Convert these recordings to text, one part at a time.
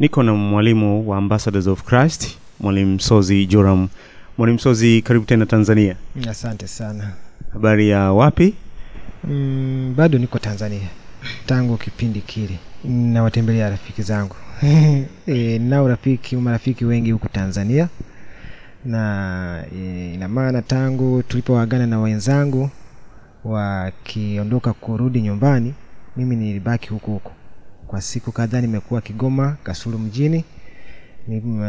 niko na mwalimu wa ambassadors of christ mwalimu sozi joram. Mwalimu sozi karibu tena tanzania. Asante sana. Habari ya wapi? Mm, bado niko tanzania. Tangu kipindi kile. Nawatembelea rafiki zangu. E, nao rafiki marafiki wengi huku tanzania. Na e, ina maana tangu tulipowagana na wenzangu wakiondoka kurudi nyumbani mimi nilibaki huku huku kwa siku kadhaa nimekuwa kigoma kasulu mjini ni, uh,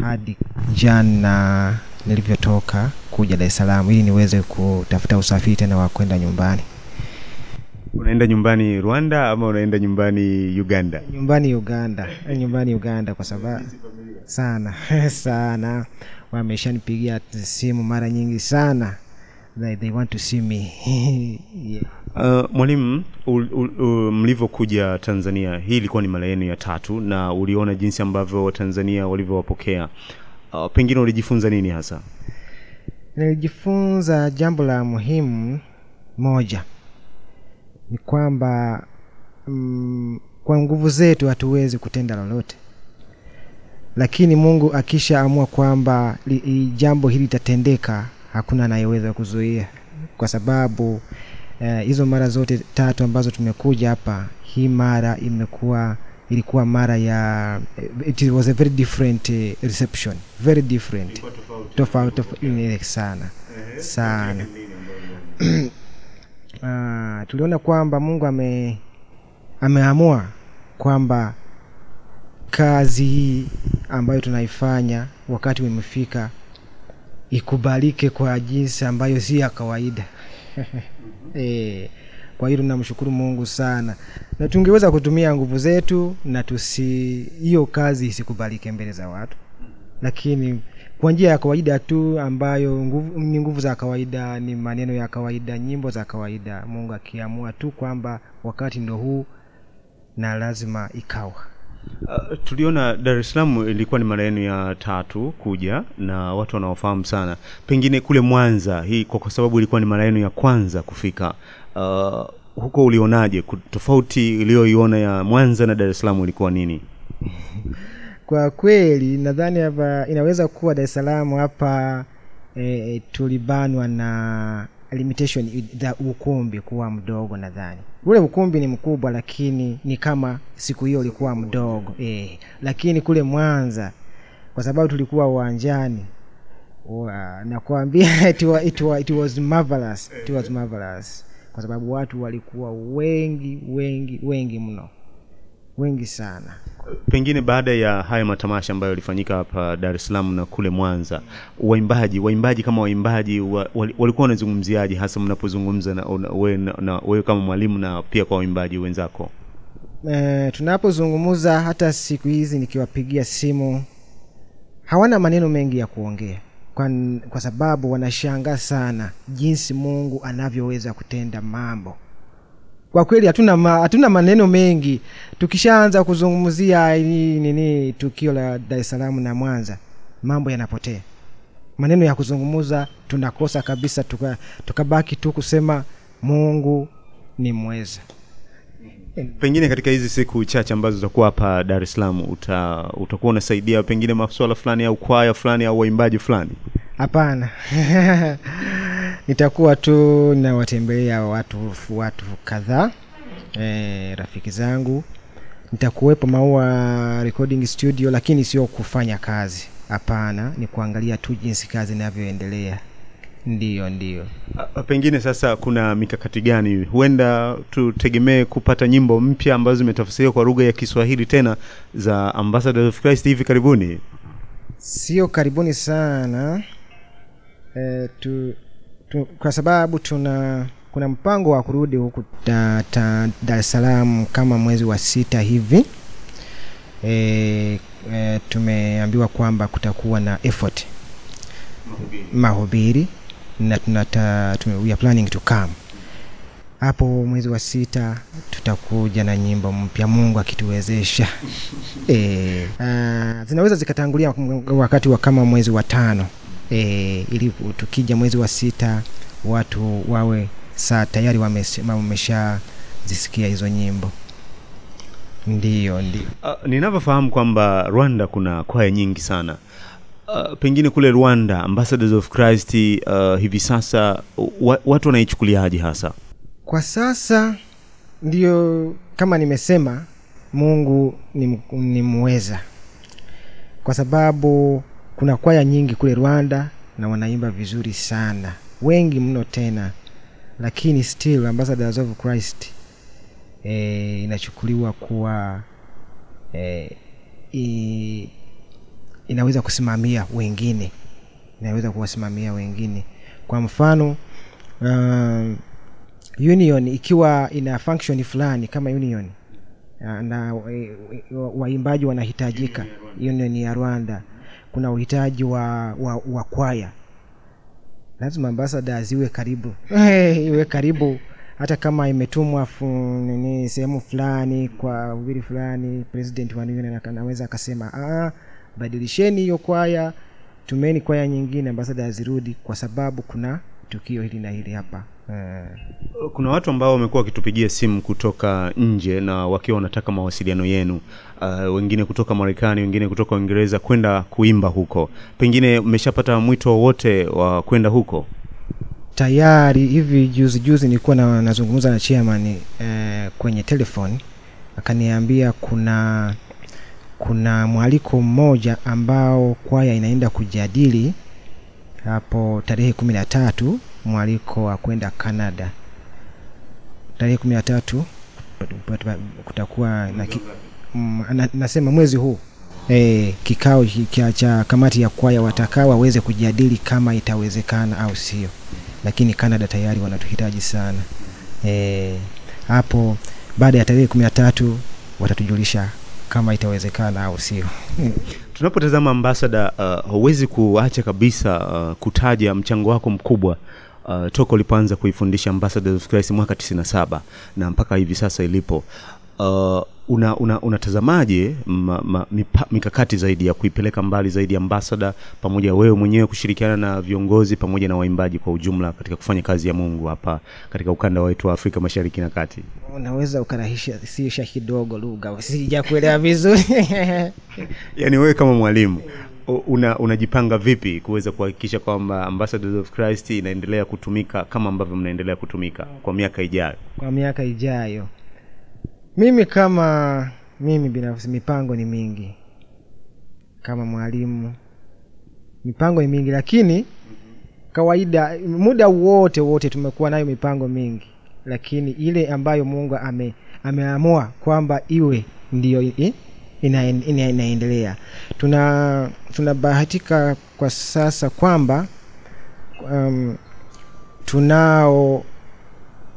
hadi jana nilivyotoka kuja dar es salaam ili niweze kutafuta usafiri tena wa kwenda nyumbani. Unaenda nyumbani rwanda ama unaenda nyumbani uganda? Nyumbani uganda nyumbani uganda kwa sababu sana sana. Wameshanipigia simu mara nyingi sana they, they want to see me. Yeah. uh, mwalimu mlivyokuja tanzania hii ilikuwa ni mara yenu ya tatu na uliona jinsi ambavyo watanzania walivyowapokea. Uh, pengine ulijifunza nini hasa? Nilijifunza jambo la muhimu moja. Ni kwamba mm, kwa nguvu zetu hatuwezi kutenda lolote. Lakini mungu akishaamua kwamba jambo hili litatendeka hakuna anayeweza kuzuia. Kwa sababu eh, hizo mara zote tatu ambazo tumekuja hapa hii mara imekuwa ilikuwa mara ya it was a very different eh, reception. Very different. Tofauti. Tofauti sana. Sana. Uh, tuliona kwamba mungu ame ameamua kwamba kazi hii ambayo tunaifanya wakati umefika ikubalike kwa jinsi ambayo si ya kawaida. E, kwa hiyo tunamshukuru mungu sana. Na tungeweza kutumia nguvu zetu na tusi hiyo kazi isikubalike mbele za watu. Lakini kwa njia ya kawaida tu ambayo nguvu, ni nguvu za kawaida ni maneno ya kawaida nyimbo za kawaida mungu akiamua tu kwamba wakati ndo huu na lazima ikawa Uh, tuliona Dar es Salaam ilikuwa ni mara yenu ya tatu kuja na watu wanaofahamu sana. Pengine kule Mwanza hii kwa, sababu ilikuwa ni mara yenu ya kwanza kufika. Uh, huko ulionaje? Tofauti iliyoiona ya Mwanza na Dar es Salaam ilikuwa nini? kwa kweli nadhani hapa inaweza kuwa dar es salaam hapa e, tulibanwa na limitation za ukumbi kuwa mdogo nadhani ule ukumbi ni mkubwa lakini ni kama siku hiyo ulikuwa mdogo eh. lakini kule mwanza kwa sababu tulikuwa uwanjani wa- nakwambia it, wa, it, wa, it was marvelous. It was marvelous kwa sababu watu walikuwa wengi wengi wengi mno wengi sana. Pengine baada ya haya matamasha ambayo yalifanyika hapa Dar es Salaam na kule Mwanza, waimbaji waimbaji kama waimbaji wa, wali- walikuwa wanazungumziaje hasa mnapozungumza na, na, wewe na, na wewe kama mwalimu na pia kwa waimbaji wenzako? e, tunapozungumza hata siku hizi nikiwapigia simu hawana maneno mengi ya kuongea. Kwa, kwa sababu wanashangaa sana jinsi mungu anavyoweza kutenda mambo kwa kweli hatuna ma, hatuna maneno mengi. Tukishaanza kuzungumzia nini tukio la dar es salaam na mwanza mambo yanapotea. Maneno ya kuzungumza tunakosa kabisa tukabaki tuka- tu kusema mungu ni mweza. Pengine katika hizi siku chache ambazo utakuwa hapa Dar es Salaam uta, utakuwa unasaidia pengine masuala fulani au kwaya fulani au waimbaji fulani. hapana nitakuwa tu nawatembelea watu watu kadhaa e, rafiki zangu. Nitakuwepo maua recording studio lakini sio kufanya kazi. Hapana ni kuangalia tu jinsi kazi inavyoendelea. Ndiyo ndiyo A- Pengine sasa kuna mikakati gani? Huenda tutegemee kupata nyimbo mpya ambazo zimetafsiriwa kwa lugha ya Kiswahili tena za Ambassadors of Christ hivi karibuni. sio karibuni sana. E, tu, tu, kwa sababu tuna kuna mpango wa kurudi huku dar es salaam kama mwezi wa sita hivi. E, e, tumeambiwa kwamba kutakuwa na effort. Mahubiri. Na tunata, tume, we are planning to come. Hapo mwezi wa sita tutakuja na nyimbo mpya. Mungu akituwezesha. E, zinaweza zikatangulia wakati wa kama mwezi wa tano e, ili tukija mwezi wa sita watu wawe saa tayari wameshazisikia hizo nyimbo ndiyo ndiyo Uh, ninavyofahamu kwamba Rwanda kuna kwaya nyingi sana. Uh, pengine kule Rwanda Ambassadors of Christ uh, hivi sasa wa, watu wanaichukuliaje hasa? kwa sasa ndio kama nimesema mungu ni, m- ni muweza kwa sababu kuna kwaya nyingi kule rwanda na wanaimba vizuri sana. Wengi mno tena lakini still ambassadors of christ e, inachukuliwa kuwa e, i, inaweza kusimamia wengine inaweza kuwasimamia wengine. Kwa mfano um, union ikiwa ina function fulani kama union ah, na eh, wa- waimbaji wanahitajika union ya rwanda kuna uhitaji wa, wa, wa kwaya. Lazima ambasada ziwe karibu. Hey, iwe karibu. Hata kama imetumwa nini sehemu fulani kwa ubiri fulani president wa union anaweza akasema "Ah, badilisheni hiyo kwaya tumeni kwaya nyingine ambasada zirudi kwa sababu kuna tukio hili na hili hapa eh. Kuna watu ambao wamekuwa wakitupigia simu kutoka nje na wakiwa wanataka mawasiliano yenu, uh, wengine kutoka Marekani, wengine kutoka Uingereza kwenda kuimba huko. Pengine mmeshapata mwito wowote wa kwenda huko? tayari hivi juzi juzi nilikuwa na, nazungumza na chairman eh, kwenye telefoni akaniambia kuna kuna mwaliko mmoja ambao kwaya inaenda kujadili hapo tarehe kumi na tatu mwaliko wa kwenda canada. Tarehe kumi na tatu kutakuwa na ki, m, na, nasema mwezi huu e, kikao cha kamati ya kwaya watakaa waweze kujadili kama itawezekana au sio. Lakini canada tayari wanatuhitaji sana. E, hapo baada ya tarehe kumi na tatu watatujulisha kama itawezekana au sio Tunapotazama ambasada, uh, huwezi kuacha kabisa uh, kutaja mchango wako mkubwa uh, toka ulipoanza kuifundisha Ambassadors of Christ mwaka 97 na mpaka hivi sasa ilipo. Uh, unatazamaje una, una, mikakati zaidi ya kuipeleka mbali zaidi ambasada, pamoja wewe mwenyewe kushirikiana na viongozi pamoja na waimbaji kwa ujumla katika kufanya kazi ya Mungu hapa katika ukanda wetu wa Afrika Mashariki na Kati? unaweza ukarahisisha kidogo lugha sijakuelewa vizuri yaani wewe kama mwalimu una unajipanga vipi kuweza kuhakikisha kwamba Ambassadors of Christ inaendelea kutumika kama ambavyo mnaendelea kutumika kwa miaka ijayo? kwa miaka ijayo mimi kama mimi binafsi mipango ni mingi. Kama mwalimu mipango ni mingi lakini kawaida muda wote wote tumekuwa nayo mipango mingi. Lakini ile ambayo mungu ame, ameamua kwamba iwe ndiyo inaendelea. Tuna tunabahatika kwa sasa kwamba um, tunao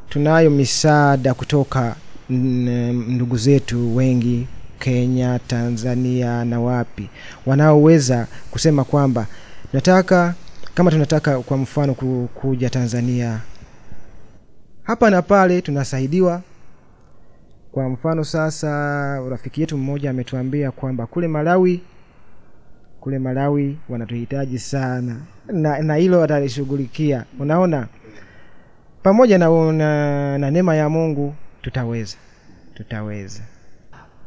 tunayo misaada kutoka ndugu zetu wengi kenya tanzania na wapi wanaoweza kusema kwamba tunataka kama tunataka kwa mfano kuja tanzania hapa na pale tunasaidiwa kwa mfano sasa rafiki yetu mmoja ametuambia kwamba kule malawi kule malawi wanatuhitaji sana na na hilo atalishughulikia. unaona pamoja na, na, na neema ya mungu tutaweza tutaweza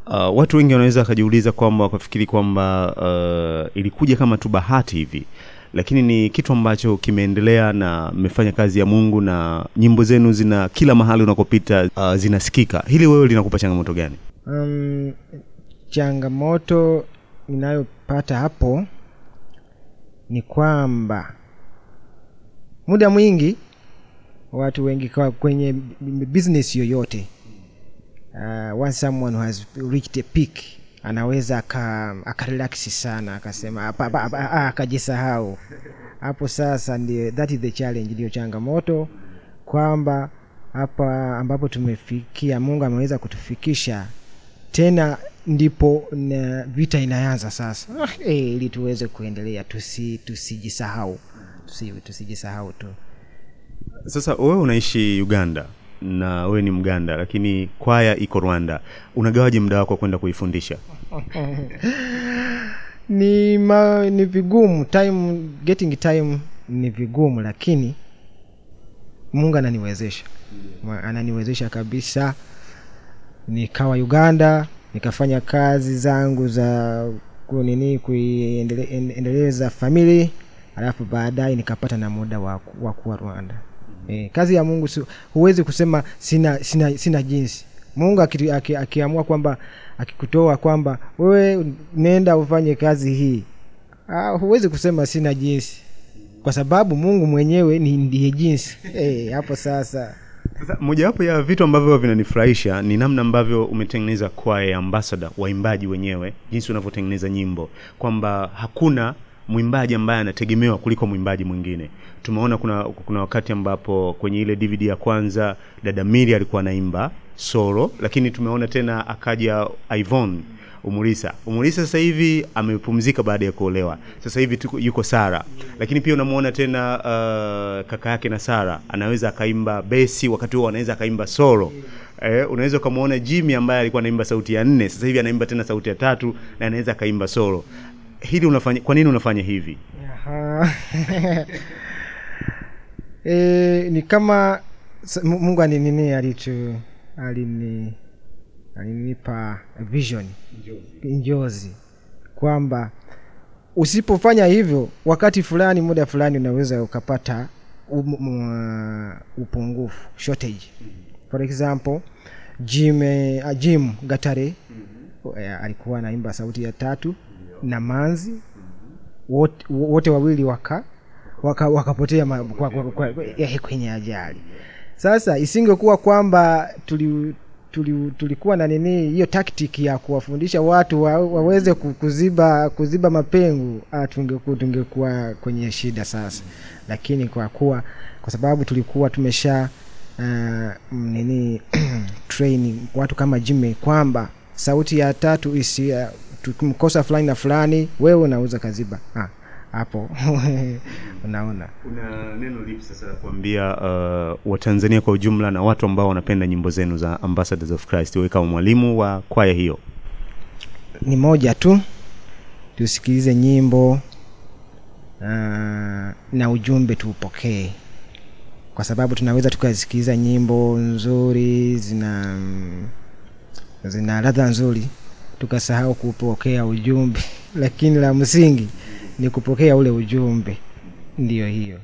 Uh, watu wengi wanaweza wakajiuliza kwamba wakafikiri kwamba uh, ilikuja kama tu bahati hivi, lakini ni kitu ambacho kimeendelea na mmefanya kazi ya Mungu na nyimbo zenu zina kila mahali unakopita uh, zinasikika. Hili wewe linakupa changamoto gani? um, changamoto ninayopata hapo ni kwamba muda mwingi watu wengi kwa kwenye business yoyote uh, once someone has reached a peak anaweza aka akarelaksi sana akasema ah, akajisahau. Hapo sasa ndio that is the challenge ndio changamoto kwamba hapa ambapo tumefikia mungu ameweza kutufikisha tena ndipo na vita inaanza sasa. Ah, eh, ili tuweze kuendelea tusi tusijisahau tusi, tusijisahau tu Sasa wewe unaishi Uganda na wewe ni Mganda, lakini kwaya iko Rwanda, unagawaje muda wako wa kwenda kuifundisha? ni ma, ni vigumu. Time getting time ni vigumu lakini mungu ananiwezesha. Ananiwezesha kabisa. Nikawa uganda nikafanya kazi zangu za nini kuiendeleza famili alafu baadaye nikapata na muda wa kuwa rwanda e, kazi ya mungu si, huwezi kusema sina sina sina jinsi. Mungu aki- aki- akiamua kwamba akikutoa kwamba wewe nenda ufanye kazi hii. Ah, huwezi kusema sina jinsi. Kwa sababu mungu mwenyewe ni ndiye jinsi. Eh, hapo sasa. Sasa mojawapo ya vitu ambavyo vinanifurahisha ni namna ambavyo umetengeneza kwaya ya ambassador, waimbaji wenyewe, jinsi unavyotengeneza nyimbo, kwamba hakuna mwimbaji ambaye anategemewa kuliko mwimbaji mwingine. Tumeona kuna kuna wakati ambapo kwenye ile DVD ya kwanza dada Miri alikuwa anaimba solo, lakini tumeona tena akaja Ivon Umulisa. Umulisa sasa hivi amepumzika baada ya kuolewa. Sasa hivi tuko, yuko Sara. Lakini pia unamuona tena uh, kaka yake na Sara anaweza akaimba besi wakati huo anaweza akaimba solo. Eh, unaweza ukamwona Jimmy ambaye alikuwa anaimba sauti ya nne, sasa hivi anaimba tena sauti ya tatu na anaweza akaimba solo. Hili unafanya kwa nini unafanya hivi? E, ni kama mungu aninini alicho alini alinipa vision njozi. kwamba usipofanya hivyo wakati fulani muda fulani unaweza ukapata um, um, upungufu shortage. For example jim, uh, jim gatare mm-hmm. uh, alikuwa anaimba sauti ya tatu na manzi wote, wote wawili waka waka- wakapotea waka kwa, eh, kwenye ajali. Sasa isingekuwa kwamba tuli, tuli, tulikuwa na nini hiyo tactic ya kuwafundisha watu wa, waweze kuziba kuziba mapengo ah, tungekuwa tungekuwa kwenye shida sasa. Lakini kwa kuwa kwa sababu tulikuwa tumesha uh, nini training watu kama jime kwamba sauti ya tatu isi uh, tukimkosa fulani na fulani wewe unauza kaziba. Ha hapo. Unaona. Una neno lipi sasa la kuambia uh, Watanzania kwa ujumla na watu ambao wanapenda nyimbo zenu za Ambassadors of Christ, wewe kama mwalimu wa kwaya hiyo? ni moja tu. Tusikilize nyimbo uh, na ujumbe tuupokee. Kwa sababu tunaweza tukasikiliza nyimbo nzuri zina zina ladha nzuri tukasahau kupokea ujumbe. Lakini la msingi ni kupokea ule ujumbe. Ndiyo hiyo